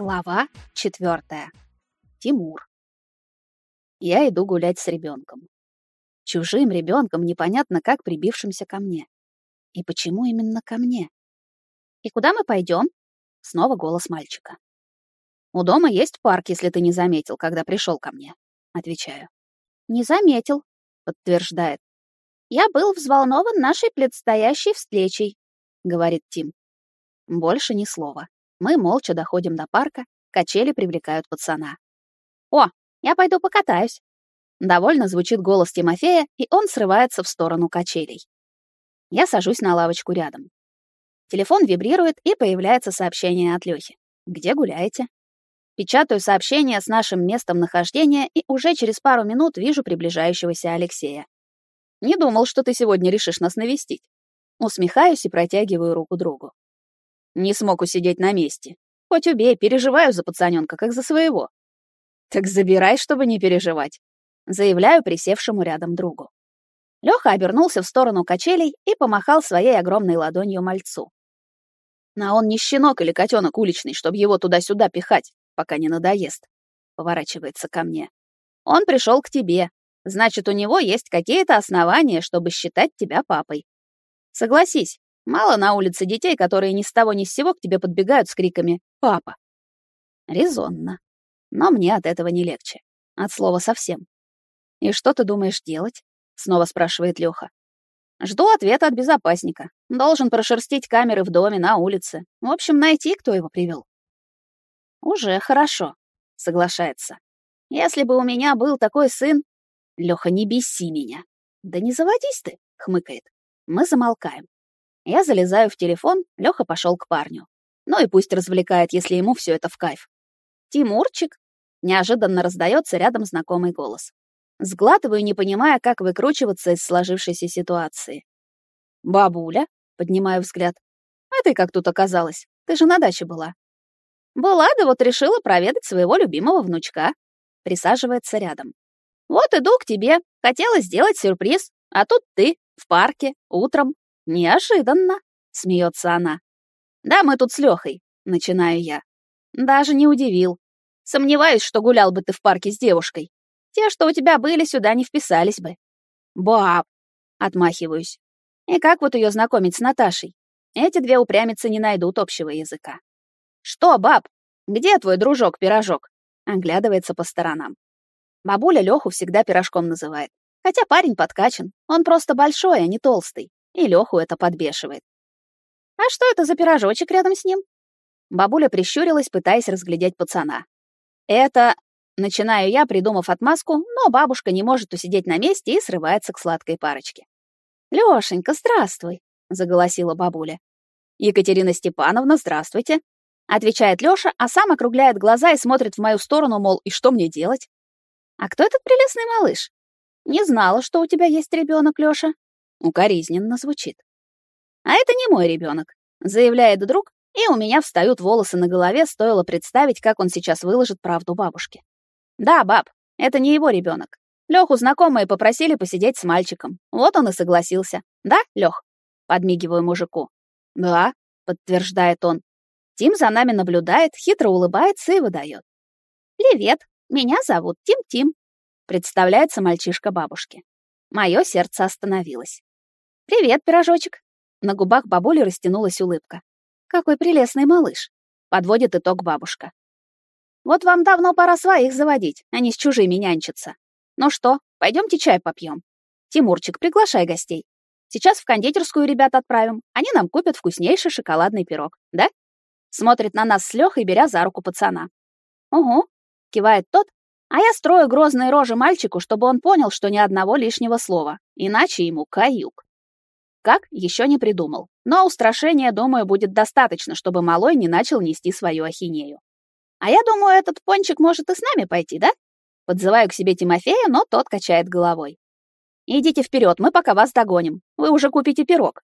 Глава четвертая. Тимур. Я иду гулять с ребенком. Чужим ребенком, непонятно как прибившимся ко мне. И почему именно ко мне? И куда мы пойдем? Снова голос мальчика. У дома есть парк, если ты не заметил, когда пришел ко мне, отвечаю. Не заметил, подтверждает. Я был взволнован нашей предстоящей встречей, говорит Тим. Больше ни слова. Мы молча доходим до парка, качели привлекают пацана. «О, я пойду покатаюсь!» Довольно звучит голос Тимофея, и он срывается в сторону качелей. Я сажусь на лавочку рядом. Телефон вибрирует, и появляется сообщение от Лёхи. «Где гуляете?» Печатаю сообщение с нашим местом нахождения, и уже через пару минут вижу приближающегося Алексея. «Не думал, что ты сегодня решишь нас навестить». Усмехаюсь и протягиваю руку другу. Не смог усидеть на месте. Хоть убей, переживаю за пацанёнка, как за своего. Так забирай, чтобы не переживать. Заявляю присевшему рядом другу. Лёха обернулся в сторону качелей и помахал своей огромной ладонью мальцу. На он не щенок или котенок уличный, чтобы его туда-сюда пихать, пока не надоест. Поворачивается ко мне. Он пришел к тебе. Значит, у него есть какие-то основания, чтобы считать тебя папой. Согласись, Мало на улице детей, которые ни с того ни с сего к тебе подбегают с криками «Папа!». Резонно. Но мне от этого не легче. От слова совсем. «И что ты думаешь делать?» — снова спрашивает Лёха. «Жду ответа от безопасника. Должен прошерстить камеры в доме, на улице. В общем, найти, кто его привел. «Уже хорошо», — соглашается. «Если бы у меня был такой сын...» «Лёха, не беси меня». «Да не заводись ты», — хмыкает. Мы замолкаем. Я залезаю в телефон, Лёха пошёл к парню. Ну и пусть развлекает, если ему всё это в кайф. «Тимурчик!» — неожиданно раздаётся рядом знакомый голос. Сглатываю, не понимая, как выкручиваться из сложившейся ситуации. «Бабуля?» — поднимаю взгляд. «А ты как тут оказалась? Ты же на даче была». «Была, да вот решила проведать своего любимого внучка». Присаживается рядом. «Вот иду к тебе. Хотела сделать сюрприз, а тут ты, в парке, утром. «Неожиданно», — смеется она. «Да, мы тут с Лёхой», — начинаю я. «Даже не удивил. Сомневаюсь, что гулял бы ты в парке с девушкой. Те, что у тебя были, сюда не вписались бы». «Баб», — отмахиваюсь. «И как вот её знакомить с Наташей? Эти две упрямицы не найдут общего языка». «Что, баб? Где твой дружок-пирожок?» Оглядывается по сторонам. Бабуля Лёху всегда пирожком называет. Хотя парень подкачан, он просто большой, а не толстый и Леху это подбешивает. «А что это за пирожочек рядом с ним?» Бабуля прищурилась, пытаясь разглядеть пацана. «Это...» Начинаю я, придумав отмазку, но бабушка не может усидеть на месте и срывается к сладкой парочке. «Лёшенька, здравствуй!» — заголосила бабуля. «Екатерина Степановна, здравствуйте!» — отвечает Лёша, а сам округляет глаза и смотрит в мою сторону, мол, и что мне делать? «А кто этот прелестный малыш?» «Не знала, что у тебя есть ребёнок, Лёша», Укоризненно звучит. А это не мой ребенок, заявляет друг, и у меня встают волосы на голове, стоило представить, как он сейчас выложит правду бабушке. Да, баб, это не его ребенок. Леху знакомые попросили посидеть с мальчиком. Вот он и согласился. Да, Лех? Подмигиваю мужику. Да, подтверждает он. Тим за нами наблюдает, хитро улыбается и выдает. Привет, меня зовут Тим-Тим. Представляется мальчишка бабушке. Мое сердце остановилось. «Привет, пирожочек!» На губах бабули растянулась улыбка. «Какой прелестный малыш!» Подводит итог бабушка. «Вот вам давно пора своих заводить, а не с чужими нянчиться. Ну что, пойдемте чай попьем. Тимурчик, приглашай гостей. Сейчас в кондитерскую ребят отправим, они нам купят вкуснейший шоколадный пирог, да?» Смотрит на нас с Лёхой, беря за руку пацана. «Угу», — кивает тот, а я строю грозные рожи мальчику, чтобы он понял, что ни одного лишнего слова, иначе ему каюк. Как, еще не придумал. Но устрашения, думаю, будет достаточно, чтобы малой не начал нести свою ахинею. А я думаю, этот пончик может и с нами пойти, да? Подзываю к себе Тимофея, но тот качает головой. Идите вперед, мы пока вас догоним. Вы уже купите пирог.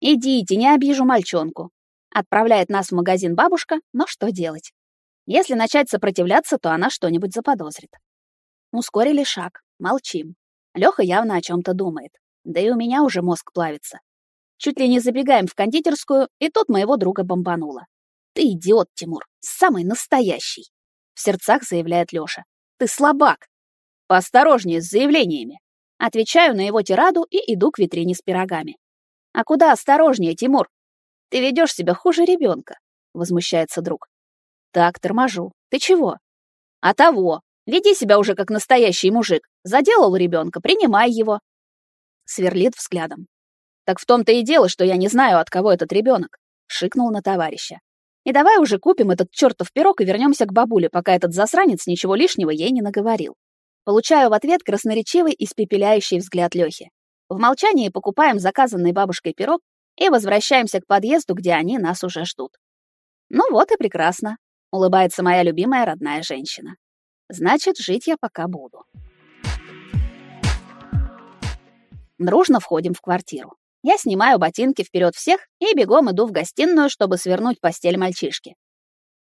Идите, не обижу мальчонку. Отправляет нас в магазин бабушка, но что делать? Если начать сопротивляться, то она что-нибудь заподозрит. Ускорили шаг, молчим. Лёха явно о чем то думает. Да и у меня уже мозг плавится. Чуть ли не забегаем в кондитерскую, и тут моего друга бомбануло. Ты идиот, Тимур, самый настоящий, в сердцах заявляет Лёша. Ты слабак. Поосторожнее с заявлениями. Отвечаю на его тираду и иду к витрине с пирогами. А куда осторожнее, Тимур? Ты ведёшь себя хуже ребёнка, возмущается друг. Так, торможу. Ты чего? А того. Веди себя уже как настоящий мужик. Заделал ребёнка, принимай его. Сверлит взглядом. Так в том-то и дело, что я не знаю, от кого этот ребёнок. Шикнул на товарища. И давай уже купим этот чертов пирог и вернемся к бабуле, пока этот засранец ничего лишнего ей не наговорил. Получаю в ответ красноречивый испепеляющий взгляд Лёхи. В молчании покупаем заказанный бабушкой пирог и возвращаемся к подъезду, где они нас уже ждут. Ну вот и прекрасно, улыбается моя любимая родная женщина. Значит, жить я пока буду. Дружно входим в квартиру. Я снимаю ботинки вперед всех и бегом иду в гостиную, чтобы свернуть постель мальчишки.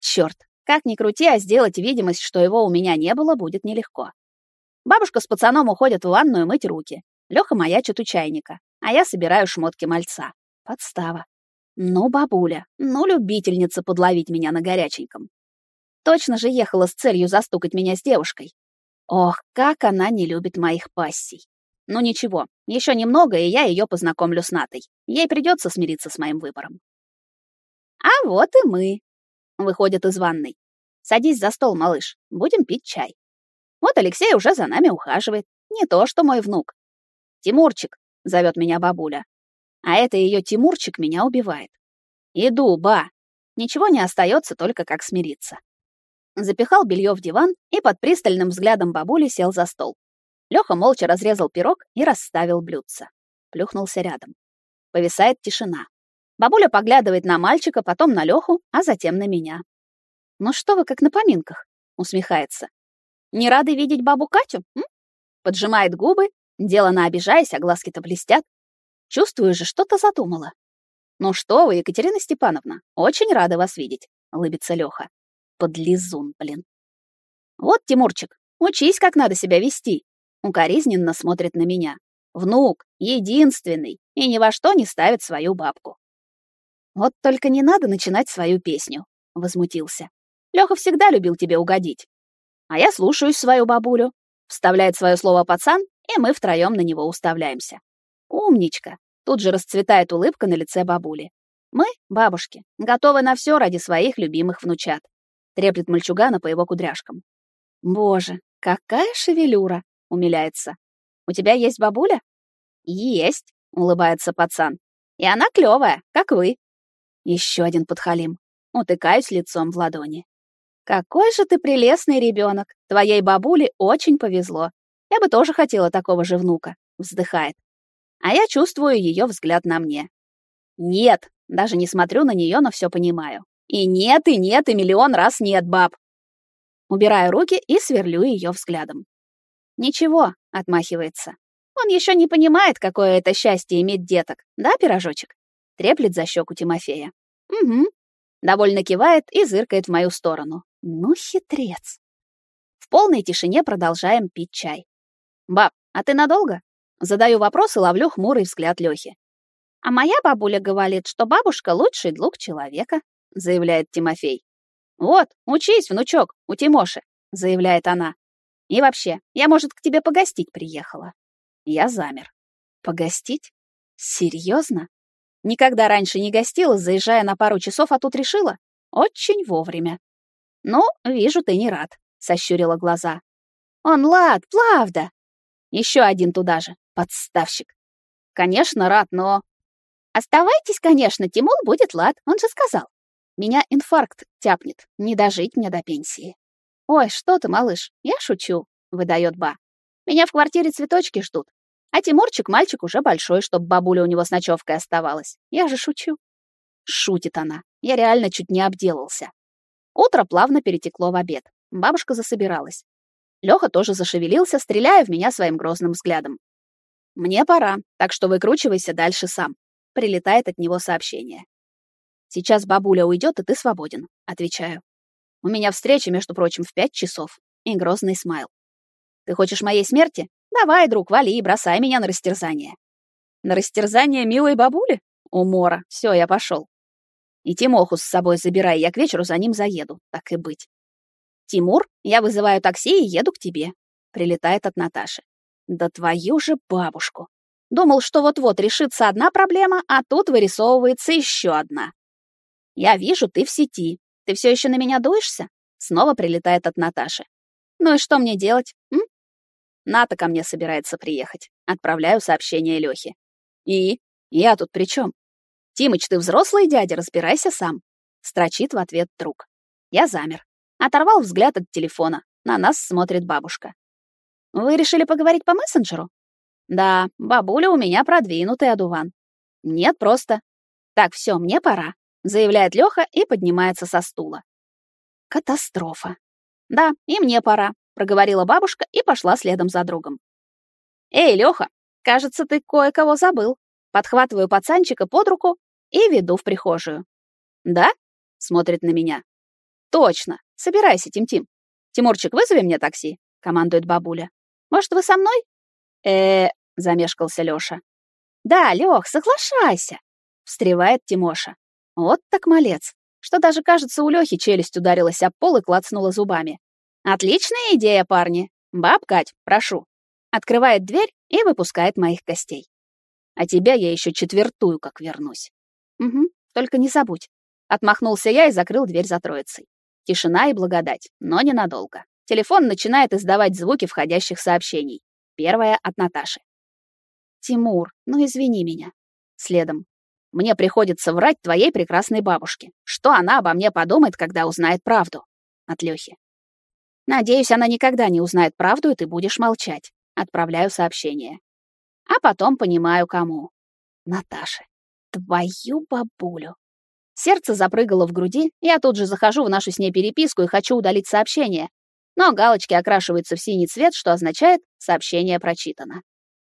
Черт, как ни крути, а сделать видимость, что его у меня не было, будет нелегко. Бабушка с пацаном уходят в ванную мыть руки. Лёха маячит у чайника, а я собираю шмотки мальца. Подстава. Ну, бабуля, ну, любительница подловить меня на горяченьком. Точно же ехала с целью застукать меня с девушкой. Ох, как она не любит моих пассий. Ну ничего, еще немного, и я ее познакомлю с Натой. Ей придется смириться с моим выбором. А вот и мы. Выходит из ванной. Садись за стол, малыш. Будем пить чай. Вот Алексей уже за нами ухаживает. Не то, что мой внук. Тимурчик, зовет меня бабуля. А это ее Тимурчик меня убивает. Иду, ба. Ничего не остается, только как смириться. Запихал белье в диван и под пристальным взглядом бабули сел за стол. Лёха молча разрезал пирог и расставил блюдце. Плюхнулся рядом. Повисает тишина. Бабуля поглядывает на мальчика, потом на Лёху, а затем на меня. «Ну что вы, как на поминках?» — усмехается. «Не рады видеть бабу Катю?» м? Поджимает губы, делано обижаясь, а глазки-то блестят. Чувствую же, что-то задумала. «Ну что вы, Екатерина Степановна, очень рада вас видеть», — улыбится Лёха. Подлизун, блин. «Вот, Тимурчик, учись, как надо себя вести. Укоризненно смотрит на меня. Внук, единственный, и ни во что не ставит свою бабку. Вот только не надо начинать свою песню, возмутился. Лёха всегда любил тебе угодить. А я слушаюсь свою бабулю. Вставляет свое слово пацан, и мы втроем на него уставляемся. Умничка. Тут же расцветает улыбка на лице бабули. Мы, бабушки, готовы на все ради своих любимых внучат. Треплет мальчугана по его кудряшкам. Боже, какая шевелюра! Умиляется. У тебя есть бабуля? Есть, улыбается пацан. И она клёвая, как вы. Еще один подхалим. Утыкаюсь лицом в ладони. Какой же ты прелестный ребенок. Твоей бабуле очень повезло. Я бы тоже хотела такого же внука, вздыхает. А я чувствую ее взгляд на мне. Нет, даже не смотрю на нее, но все понимаю. И нет, и нет, и миллион раз нет, баб. Убираю руки и сверлю ее взглядом. «Ничего», — отмахивается. «Он еще не понимает, какое это счастье иметь деток, да, пирожочек?» Треплет за щеку Тимофея. «Угу». Довольно кивает и зыркает в мою сторону. Ну, хитрец. В полной тишине продолжаем пить чай. «Баб, а ты надолго?» Задаю вопрос и ловлю хмурый взгляд Лёхи. «А моя бабуля говорит, что бабушка — лучший друг человека», — заявляет Тимофей. «Вот, учись, внучок, у Тимоши», — заявляет она. И вообще, я, может, к тебе погостить приехала. Я замер. Погостить? Серьезно? Никогда раньше не гостила, заезжая на пару часов, а тут решила? Очень вовремя. Ну, вижу, ты не рад, сощурила глаза. Он лад, правда. Еще один туда же, подставщик. Конечно, рад, но... Оставайтесь, конечно, Тимул будет лад, он же сказал. Меня инфаркт тяпнет, не дожить мне до пенсии. «Ой, что ты, малыш, я шучу», — выдает Ба. «Меня в квартире цветочки ждут. А Тимурчик мальчик уже большой, чтобы бабуля у него с ночевкой оставалась. Я же шучу». Шутит она. Я реально чуть не обделался. Утро плавно перетекло в обед. Бабушка засобиралась. Лёха тоже зашевелился, стреляя в меня своим грозным взглядом. «Мне пора, так что выкручивайся дальше сам», — прилетает от него сообщение. «Сейчас бабуля уйдет, и ты свободен», — отвечаю. У меня встреча, между прочим, в пять часов. И грозный смайл. Ты хочешь моей смерти? Давай, друг, вали и бросай меня на растерзание. На растерзание милой бабули? Умора. Все, я пошел. И Тимоху с собой забирай, я к вечеру за ним заеду, так и быть. Тимур, я вызываю такси и еду к тебе. Прилетает от Наташи. Да твою же бабушку. Думал, что вот-вот решится одна проблема, а тут вырисовывается еще одна. Я вижу, ты в сети. Ты все еще на меня дуешься? Снова прилетает от Наташи. Ну и что мне делать? М? Ната ко мне собирается приехать. Отправляю сообщение Лёхе. И? Я тут при чем? Тимыч, ты взрослый дядя, разбирайся сам. Строчит в ответ друг. Я замер. Оторвал взгляд от телефона. На нас смотрит бабушка. Вы решили поговорить по мессенджеру? Да, бабуля у меня продвинутый одуван. Нет, просто. Так, все, мне пора, заявляет Лёха и поднимается со стула. Катастрофа. Да, и мне пора, проговорила бабушка и пошла следом за другом. Эй, Лёха, кажется, ты кое-кого забыл. Подхватываю пацанчика под руку и веду в прихожую. Да? смотрит на меня. Точно. Собирайся, Тим-Тим. Тимурчик, вызови мне такси, командует бабуля. Может, вы со мной? Э, замешкался Лёша. Да, Лёх, соглашайся, встревает Тимоша. Вот так малец, что даже, кажется, у Лёхи челюсть ударилась об пол и клацнула зубами. Отличная идея, парни. Баб Кать, прошу. Открывает дверь и выпускает моих гостей. А тебя я еще четвертую как вернусь. Угу, только не забудь. Отмахнулся я и закрыл дверь за троицей. Тишина и благодать, но ненадолго. Телефон начинает издавать звуки входящих сообщений. Первое от Наташи. «Тимур, ну извини меня». Следом. «Мне приходится врать твоей прекрасной бабушке. Что она обо мне подумает, когда узнает правду?» От Лёхи. «Надеюсь, она никогда не узнает правду, и ты будешь молчать». Отправляю сообщение. А потом понимаю, кому. Наташе. Твою бабулю. Сердце запрыгало в груди, я тут же захожу в нашу с ней переписку и хочу удалить сообщение. Но галочки окрашиваются в синий цвет, что означает «сообщение прочитано».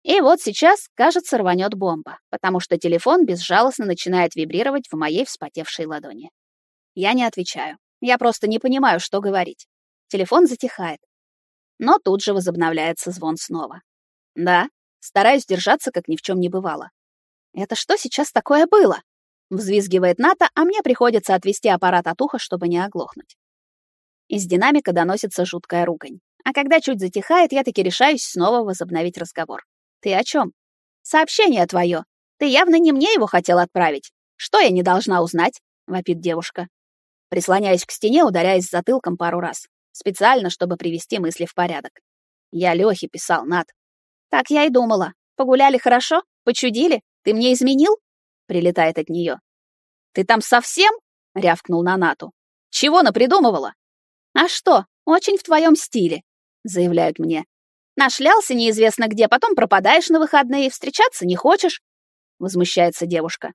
И вот сейчас, кажется, рванет бомба, потому что телефон безжалостно начинает вибрировать в моей вспотевшей ладони. Я не отвечаю. Я просто не понимаю, что говорить. Телефон затихает. Но тут же возобновляется звон снова. Да, стараюсь держаться, как ни в чем не бывало. Это что сейчас такое было? Взвизгивает Ната, а мне приходится отвести аппарат от уха, чтобы не оглохнуть. Из динамика доносится жуткая ругань. А когда чуть затихает, я таки решаюсь снова возобновить разговор. Ты о чем? Сообщение твое. Ты явно не мне его хотел отправить. Что я не должна узнать? вопит девушка. Прислоняясь к стене, ударяясь затылком пару раз, специально, чтобы привести мысли в порядок. Я Лёхе писал, Нат. Так я и думала. Погуляли хорошо? Почудили? Ты мне изменил? Прилетает от нее. Ты там совсем? рявкнул на Нату. Чего напридумывала? А что? Очень в твоем стиле, заявляют мне. Нашлялся неизвестно где, потом пропадаешь на выходные, встречаться не хочешь? возмущается девушка.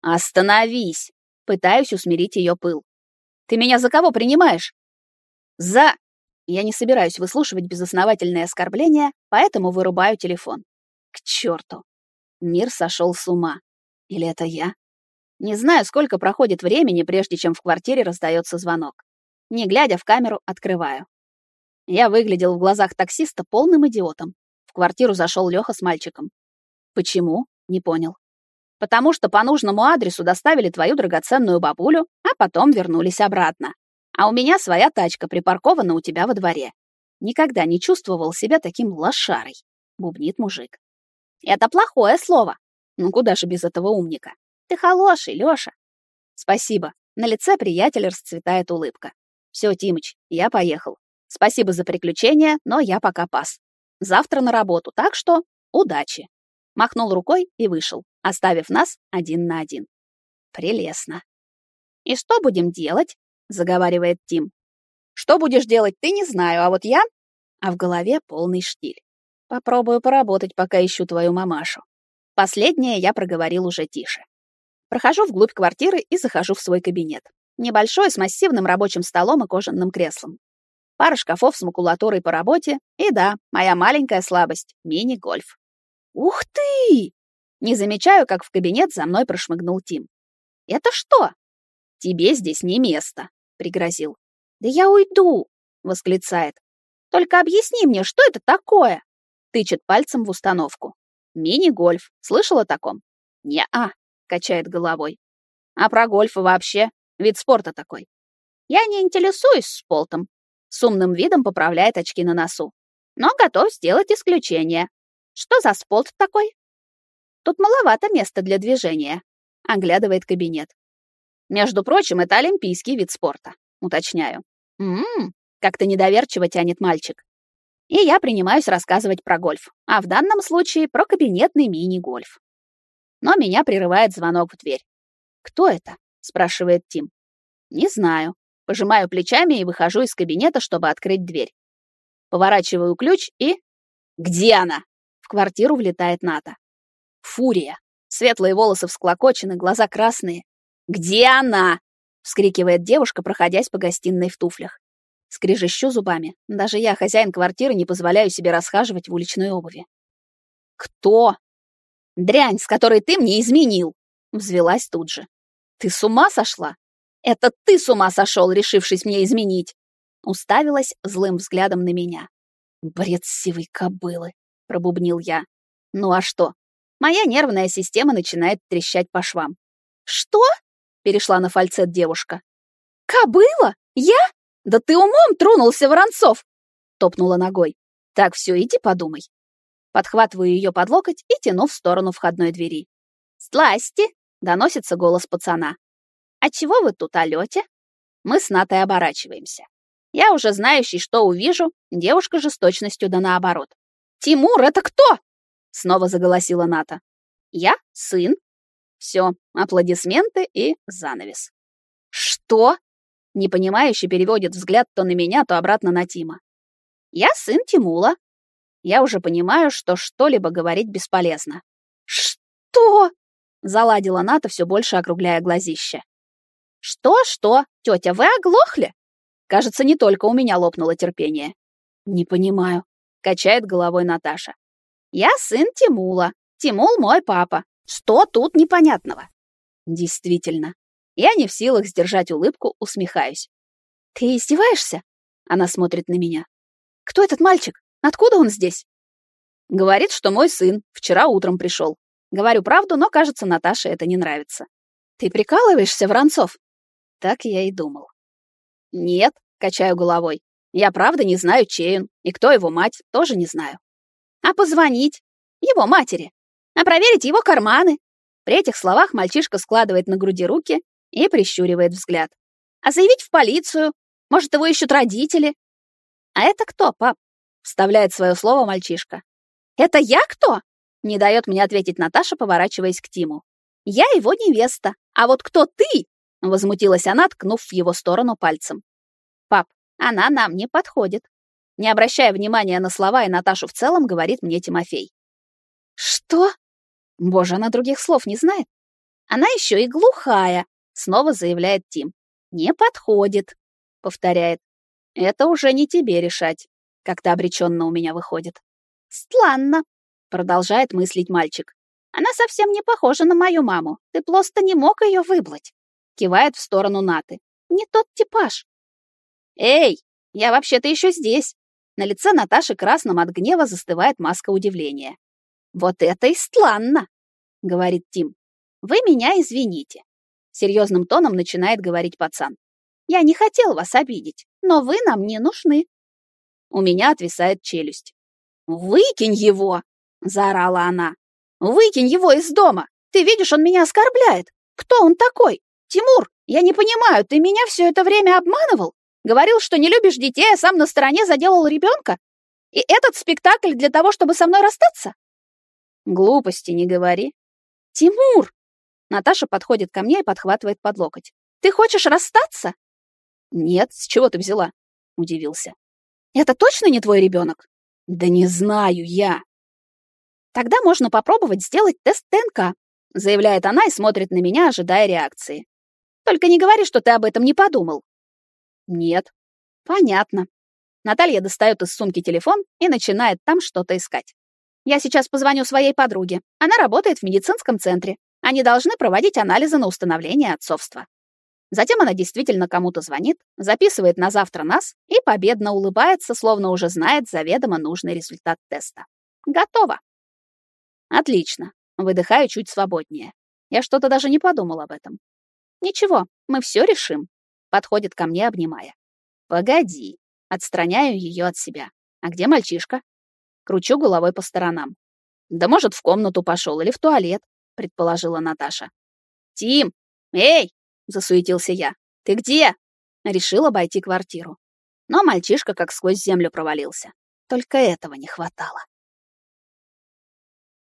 Остановись, пытаюсь усмирить ее пыл. Ты меня за кого принимаешь? За Я не собираюсь выслушивать безосновательные оскорбления, поэтому вырубаю телефон. К черту. Мир сошел с ума. Или это я? Не знаю, сколько проходит времени, прежде чем в квартире раздается звонок. Не глядя в камеру, открываю. Я выглядел в глазах таксиста полным идиотом. В квартиру зашел Леха с мальчиком. Почему? Не понял. Потому что по нужному адресу доставили твою драгоценную бабулю, а потом вернулись обратно. А у меня своя тачка припаркована у тебя во дворе. Никогда не чувствовал себя таким лошарой, бубнит мужик. Это плохое слово. Ну куда же без этого умника? Ты хороший, Лёша. Спасибо. На лице приятеля расцветает улыбка. Все, Тимыч, я поехал. Спасибо за приключения, но я пока пас. Завтра на работу, так что удачи. Махнул рукой и вышел, оставив нас один на один. Прелестно. И что будем делать? заговаривает Тим. Что будешь делать, ты не знаю, а вот я... А в голове полный штиль. Попробую поработать, пока ищу твою мамашу. Последнее я проговорил уже тише. Прохожу вглубь квартиры и захожу в свой кабинет. Небольшой, с массивным рабочим столом и кожаным креслом. Пара шкафов с макулатурой по работе. И да, моя маленькая слабость — мини-гольф. Ух ты! Не замечаю, как в кабинет за мной прошмыгнул Тим. Это что? Тебе здесь не место, пригрозил. Да я уйду, восклицает. Только объясни мне, что это такое? Тычет пальцем в установку. Мини-гольф. Слышала о таком? Не-а, качает головой. А про гольф вообще? Вид спорта такой. Я не интересуюсь спортом. С умным видом поправляет очки на носу. Но готов сделать исключение. Что за спорт такой? Тут маловато места для движения. Оглядывает кабинет. Между прочим, это олимпийский вид спорта. Уточняю. Ммм, как-то недоверчиво тянет мальчик. И я принимаюсь рассказывать про гольф, а в данном случае про кабинетный мини-гольф. Но меня прерывает звонок в дверь. «Кто это?» — спрашивает Тим. «Не знаю». Пожимаю плечами и выхожу из кабинета, чтобы открыть дверь. Поворачиваю ключ и... «Где она?» В квартиру влетает Ната. Фурия. Светлые волосы всклокочены, глаза красные. «Где она?» — вскрикивает девушка, проходясь по гостиной в туфлях. Скрежещу зубами. Даже я, хозяин квартиры, не позволяю себе расхаживать в уличной обуви. «Кто?» «Дрянь, с которой ты мне изменил!» Взвелась тут же. «Ты с ума сошла? Это ты с ума сошел, решившись мне изменить!» Уставилась злым взглядом на меня. «Бред сивой кобылы!» — пробубнил я. «Ну а что? Моя нервная система начинает трещать по швам». «Что?» — перешла на фальцет девушка. «Кобыла? Я? Да ты умом тронулся, Воронцов!» — топнула ногой. «Так, все, иди подумай». Подхватываю ее под локоть и тяну в сторону входной двери. «Сласти!» — доносится голос пацана. «А чего вы тут олете?» Мы с Натой оборачиваемся. Я уже знающий, что увижу, девушка же с точностью да наоборот. «Тимур, это кто?» — снова заголосила Ната. «Я сын». Все, аплодисменты и занавес. «Что?» Непонимающе переводит взгляд то на меня, то обратно на Тима. «Я сын Тимула». Я уже понимаю, что что-либо говорить бесполезно. «Что?» — заладила Ната, все больше округляя глазище. «Что-что? Тетя, вы оглохли?» Кажется, не только у меня лопнуло терпение. «Не понимаю», — качает головой Наташа. «Я сын Тимула. Тимул мой папа. Что тут непонятного?» «Действительно, я не в силах сдержать улыбку, усмехаюсь. «Ты издеваешься?» Она смотрит на меня. «Кто этот мальчик? Откуда он здесь?» Говорит, что мой сын вчера утром пришел. Говорю правду, но, кажется, Наташе это не нравится. «Ты прикалываешься, Воронцов?» Так я и думал. «Нет», — качаю головой. «Я правда не знаю, чей он, и кто его мать, тоже не знаю. А позвонить? Его матери. А проверить его карманы?» При этих словах мальчишка складывает на груди руки и прищуривает взгляд. «А заявить в полицию? Может, его ищут родители?» «А это кто, пап?» — вставляет свое слово мальчишка. «Это я кто?» — не дает мне ответить Наташа, поворачиваясь к Тиму. «Я его невеста. А вот кто ты?» — возмутилась она, ткнув в его сторону пальцем. «Пап, она нам не подходит». Не обращая внимания на слова и Наташу в целом, говорит мне Тимофей. «Что?» Боже, она других слов не знает. Она еще и глухая, Снова заявляет Тим. «Не подходит», — повторяет. «Это уже не тебе решать», — как-то обреченно у меня выходит. «Странно», — продолжает мыслить мальчик. «Она совсем не похожа на мою маму. Ты просто не мог ее выблать», — кивает в сторону Наты. «Не тот типаж». «Эй, я вообще-то еще здесь». На лице Наташи красным от гнева застывает маска удивления. «Вот это и странно», — говорит Тим. «Вы меня извините серьезным тоном начинает говорить пацан. Я не хотел вас обидеть, но вы нам не нужны. У меня отвисает челюсть. Выкинь его, заорала она. Выкинь его из дома. Ты видишь, он меня оскорбляет. Кто он такой? Тимур, я не понимаю, ты меня все это время обманывал? Говорил, что не любишь детей, а сам на стороне заделал ребенка? И этот спектакль для того, чтобы со мной расстаться? Глупости не говори. Тимур, Наташа подходит ко мне и подхватывает под локоть. «Ты хочешь расстаться?» «Нет, с чего ты взяла?» — удивился. «Это точно не твой ребенок?» «Да не знаю я». «Тогда можно попробовать сделать тест ДНК», — заявляет она и смотрит на меня, ожидая реакции. «Только не говори, что ты об этом не подумал». «Нет». «Понятно». Наталья достает из сумки телефон и начинает там что-то искать. «Я сейчас позвоню своей подруге. Она работает в медицинском центре. Они должны проводить анализы на установление отцовства. Затем она действительно кому-то звонит, записывает на завтра нас и победно улыбается, словно уже знает заведомо нужный результат теста. Готово. Отлично. Выдыхаю чуть свободнее. Я что-то даже не подумал об этом. Ничего, мы все решим. Подходит ко мне, обнимая. Погоди. Отстраняю ее от себя. А где мальчишка? Кручу головой по сторонам. Да может, в комнату пошел или в туалет, предположила Наташа. Тим! Эй! Засуетился я. Ты где? Решил обойти квартиру. Но мальчишка как сквозь землю провалился. Только этого не хватало.